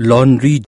laundry